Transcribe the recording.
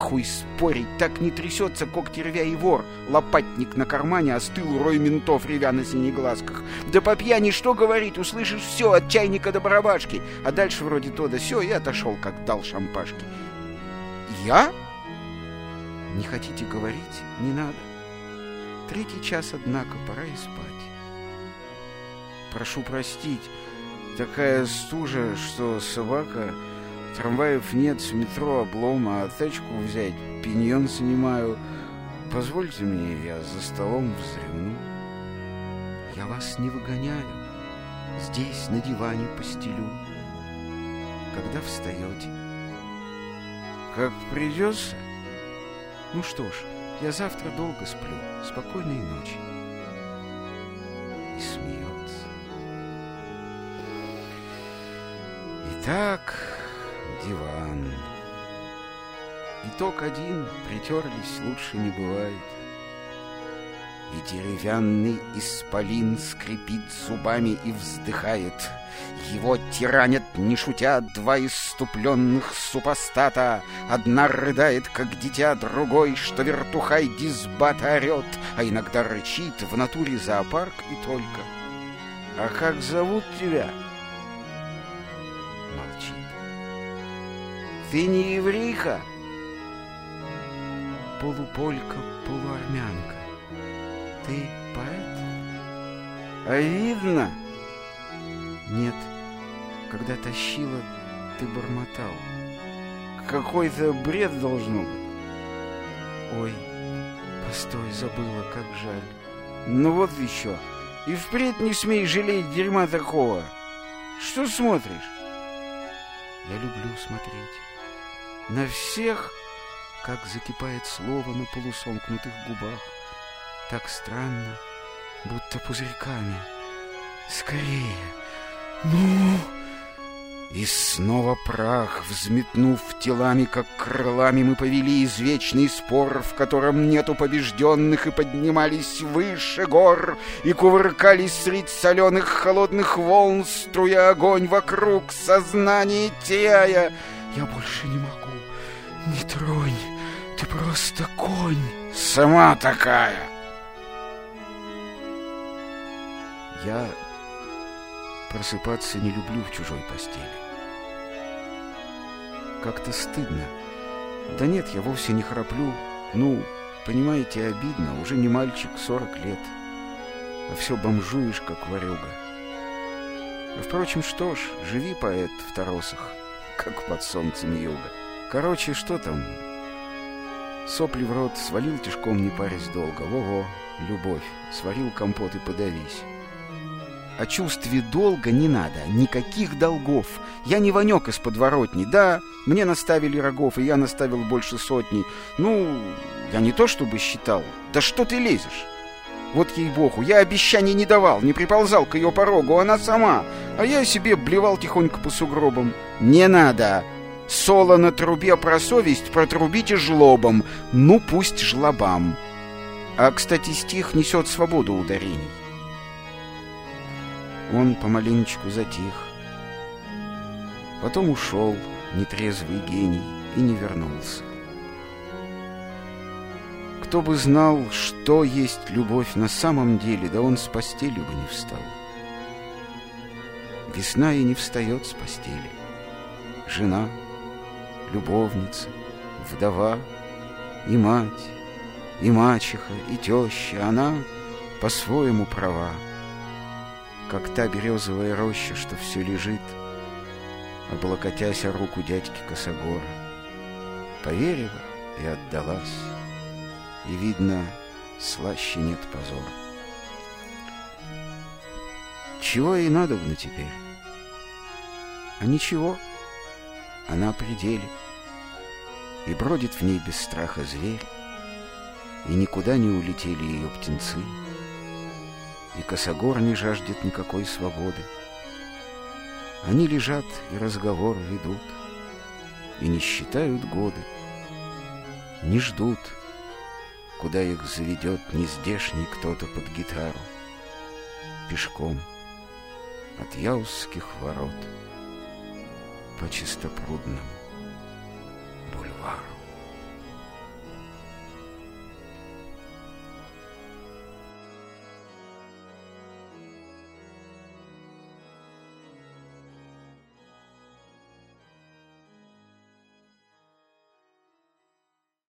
Хуй спорить, так не трясется когти рвя и вор. Лопатник на кармане остыл рой ментов, ревя на синеглазках. Да по пьяни что говорить, услышишь все от чайника до барабашки. А дальше вроде то да все и отошел, как дал шампашки. Я? Не хотите говорить? Не надо. Третий час, однако, пора и спать. Прошу простить, такая стужа, что собака... Трамваев нет, с метро облом, а тачку взять пиньон снимаю. Позвольте мне, я за столом вздремну. Я вас не выгоняю, здесь на диване постелю. Когда встаете? Как придется? Ну что ж, я завтра долго сплю. Спокойной ночи. И смеется. Итак, диван. Итог один, притерлись, лучше не бывает. И деревянный исполин скрипит зубами и вздыхает. Его тиранят, не шутя, два иступленных супостата. Одна рыдает, как дитя, другой, что вертухай дисбата орет, а иногда рычит в натуре зоопарк и только. «А как зовут тебя?» Ты не еврейка? Полуполька, полуармянка. Ты поэт? А видно? Нет, когда тащила, ты бормотал. Какой-то бред должно быть. Ой, постой, забыла, как жаль. Ну вот еще. И впредь не смей жалеть дерьма такого. Что смотришь? Я люблю смотреть. На всех, как закипает слово на полусомкнутых губах. Так странно, будто пузырьками. Скорее, ну... И снова прах, взметнув телами, как крылами, мы повели извечный спор, в котором нету побежденных, и поднимались выше гор, и кувыркались средь соленых холодных волн, струя огонь вокруг, сознание теряя. Я больше не могу, не тронь, ты просто конь. Сама такая. Я просыпаться не люблю в чужой постели. Как-то стыдно. Да нет, я вовсе не храплю. Ну, понимаете, обидно. Уже не мальчик, сорок лет. А все бомжуешь, как варюга. Впрочем, что ж, живи, поэт, в торосах, как под солнцем юга. Короче, что там? Сопли в рот, свалил тишком, не парясь долго. Во-во, любовь, сварил компот и подавись. О чувстве долга не надо, никаких долгов. Я не Ванек из подворотни. Да, мне наставили рогов, и я наставил больше сотни. Ну, я не то чтобы считал. Да что ты лезешь? Вот ей-богу, я обещаний не давал, не приползал к ее порогу, она сама. А я себе блевал тихонько по сугробам. Не надо. Соло на трубе про совесть протрубите жлобом. Ну, пусть жлобам. А, кстати, стих несет свободу ударений. Он помаленечку затих. Потом ушел, нетрезвый гений, и не вернулся. Кто бы знал, что есть любовь на самом деле, да он с постели бы не встал. Весна и не встает с постели. Жена, любовница, вдова и мать, и мачеха, и теща, она по-своему права как та березовая роща, что все лежит, облокотясь о руку дядьки Косогора. Поверила и отдалась, и, видно, слаще нет позора. Чего ей надобно теперь? А ничего, она при деле, и бродит в ней без страха зверь, и никуда не улетели ее птенцы — и косогор не жаждет никакой свободы. Они лежат и разговор ведут, и не считают годы, не ждут, куда их заведет нездешний кто-то под гитару, пешком от Яузских ворот по чистопрудному.